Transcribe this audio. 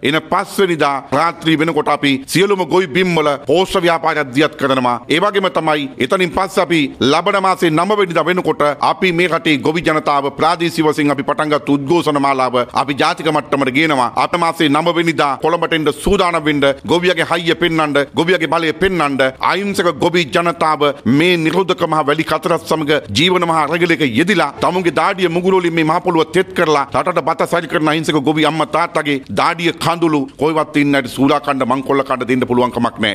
එන පස්වනිදා රාත්‍රී වෙනකොට අපි සියලුම ගොයි බිම්වල පෝෂ්‍ය ව්‍යාපාරයක් දියත් කරනවා. ඒ වගේම තමයි එතනින් පස්සේ අපි ලබන මාසේ 9 වෙනිදා වෙනකොට අපි මේ රටේ ගොවි ජනතාව ප්‍රාදේශීය වශයෙන් අපි පටන් ගත් උද්ඝෝෂණ මාලාව අපි ජාතික මට්ටමට ගේනවා. අට මාසේ 9 වෙනිදා කොළඹට එන්න සූදානම් වෙන්න ගොවියගේ හයිය පෙන්වන්න, ගොවියගේ බලය පෙන්වන්න අහිංසක ගොවි ජනතාව මේ නිරෝධක මහ වැලි කතරත් සමග ජීවන මහ අරගලයක යෙදිලා තමුන්ගේ දාඩිය මුගුරෝලින් මේ මහ පොළොව තෙත් කරලා රටට බත සල්ලි කරන අහිංසක ගොවි අම්මා තාත්තගේ දාඩිය කඳුළු කොයිවත් ඉන්නට සූරා කණ්ඩ මංකොල්ල කණ්ඩ දෙන්න පුළුවන් කමක් නැහැ.